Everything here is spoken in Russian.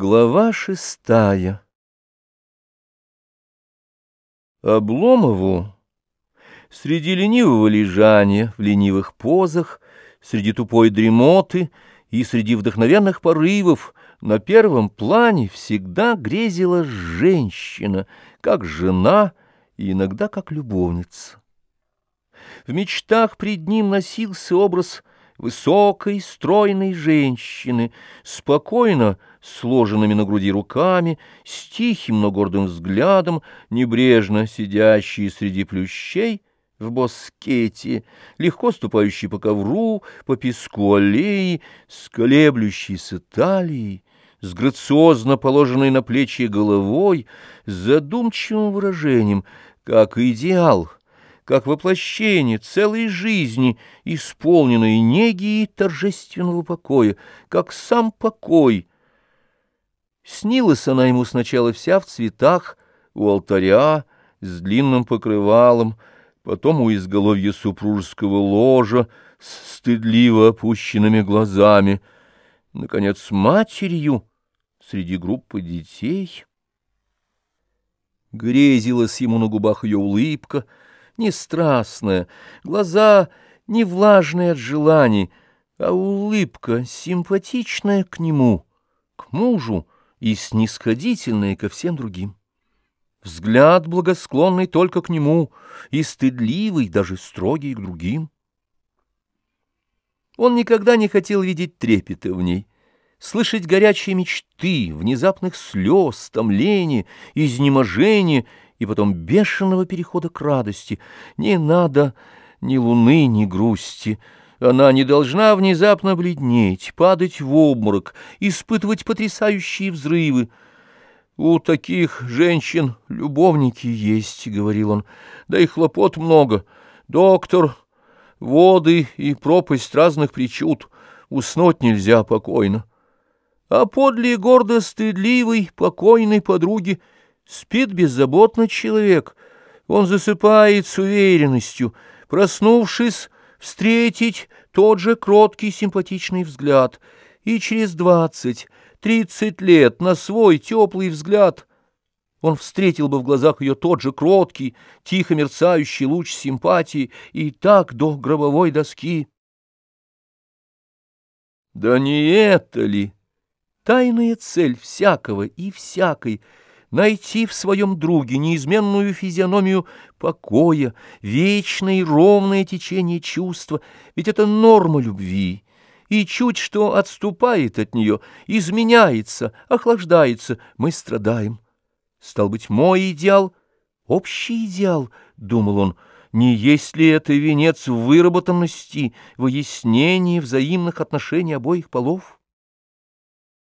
Глава шестая Обломову среди ленивого лежания в ленивых позах, среди тупой дремоты и среди вдохновенных порывов на первом плане всегда грезила женщина, как жена и иногда как любовница. В мечтах пред ним носился образ высокой, стройной женщины, спокойно сложенными на груди руками, с тихим, но гордым взглядом, небрежно сидящей среди плющей в боскете, легко ступающей по ковру, по песку аллеи, с колеблющейся талией, с грациозно положенной на плечи головой, с задумчивым выражением, как идеал — как воплощение целой жизни, исполненной неги и торжественного покоя, как сам покой. Снилась она ему сначала вся в цветах, у алтаря, с длинным покрывалом, потом у изголовья супружеского ложа, с стыдливо опущенными глазами, наконец, матерью среди группы детей. Грезилась ему на губах ее улыбка — не страстная, глаза не влажные от желаний, а улыбка симпатичная к нему, к мужу и снисходительная ко всем другим. Взгляд благосклонный только к нему и стыдливый, даже строгий к другим. Он никогда не хотел видеть трепета в ней, слышать горячие мечты, внезапных слез, томления, изнеможения и потом бешеного перехода к радости. Не надо ни луны, ни грусти. Она не должна внезапно бледнеть, падать в обморок, испытывать потрясающие взрывы. «У таких женщин любовники есть», — говорил он, — «да и хлопот много. Доктор, воды и пропасть разных причуд. Уснуть нельзя покойно. А подле гордо стыдливой, покойной подруги — Спит беззаботно человек, он засыпает с уверенностью, проснувшись, встретить тот же кроткий симпатичный взгляд, и через двадцать, тридцать лет на свой теплый взгляд он встретил бы в глазах ее тот же кроткий, тихо мерцающий луч симпатии, и так до гробовой доски. Да не это ли? Тайная цель всякого и всякой, найти в своем друге неизменную физиономию покоя, вечное и ровное течение чувства, ведь это норма любви, и чуть что отступает от нее, изменяется, охлаждается, мы страдаем. Стал быть, мой идеал — общий идеал, — думал он, — не есть ли это венец выработанности, выяснения взаимных отношений обоих полов?